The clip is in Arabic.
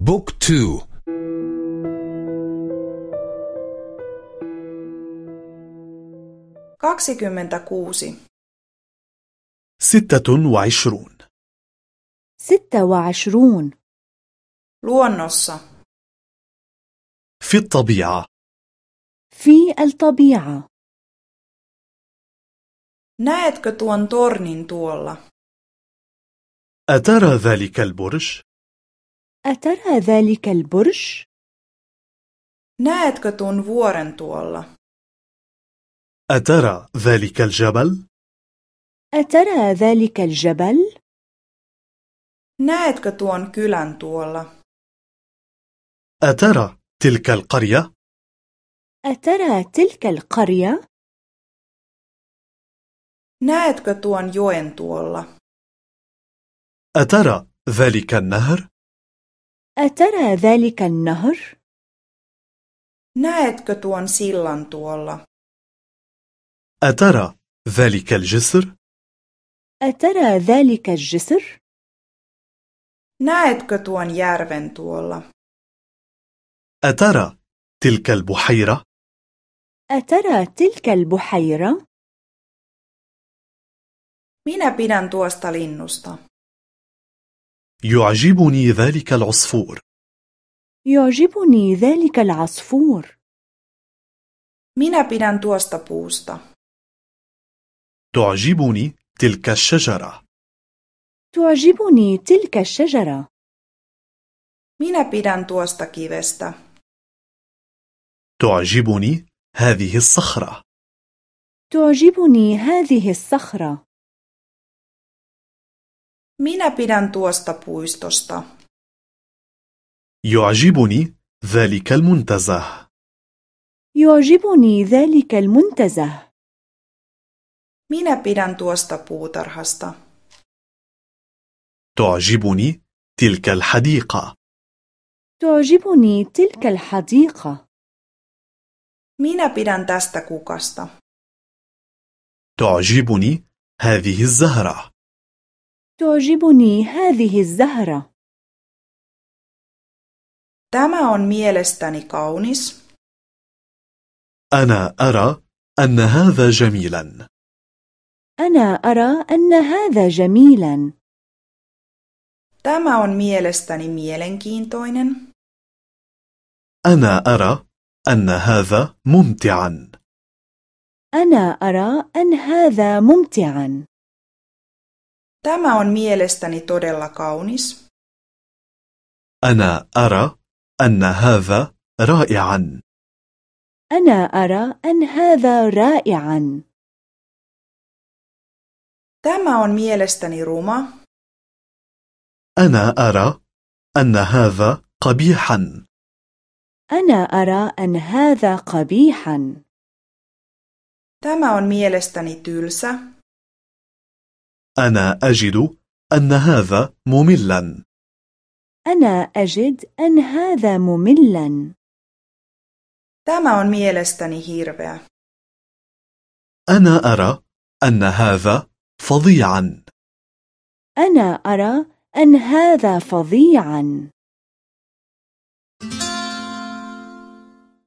بوك تو kaksikymmentäkuusi. ستة وعشرون. ستة وعشرون. Luonnossa. في الطبيعة. في الطبيعة. Näetkö tuon tornin tuolla? أترى ذلك البرج؟ أترى ذلك البرج؟ näetkö tuon vuoren tuolla أترى ذلك الجبل؟ أترى ذلك الجبل؟ näetkö tuon kylän tuolla أترى تلك القرية؟ أترى تلك القرية؟ näetkö tuon joen tuolla أترى ذلك النهر؟ أترى ذلك النهر؟ näetkö tuon sillan tuolla أترى ذلك الجسر؟ أترى ذلك الجسر؟ näetkö tuon järven tuolla أترى تلك البحيرة؟ أترى تلك البحيرة؟ minä pidän tuosta linnusta يعجبني ذلك العصفور. يعجبني ذلك العصفور. Minä pidän tuosta puusta. تعجبني تلك الشجرة. تعجبني تلك الشجرة. Minä pidän tuosta kivestä. تعجبني هذه الصخرة. تعجبني هذه الصخرة. Minä pidän tuosta puistosta. يعجبني ذلك المنتزه. يعجبني ذلك المنتزه. Minä pidän tuosta puutarhasta. تعجبني تلك الحديقة. تعجبني تلك الحديقة. Minä pidän tästä kukasta. تعجبني هذه الزهرة. تعجبني هذه الزهرة. Tämä on mielestäni kaunis. أنا أرى أن هذا جميلا. أنا أرى أن هذا جميلا. Tämä on mielestäni mielenkiintoinen. أنا أرى أن هذا ممتعا. أنا أرى أن هذا ممتعا. Tämä on mielestäni todella kaunis أنا أرى أن هذا رائعا أنا أرى أن هذا رائعا tämä on mielestäni ruma أنا أرى أن هذا قبيحا أنا أرى أن هذا قبيحا tämä on mielestäni tylsä أنا أجد أن هذا مملا. أنا أجد أن هذا مملا. Tämä on mielestäni hirveä. أنا أرى أن هذا فظيعا. أنا أرى أن هذا فظيعا.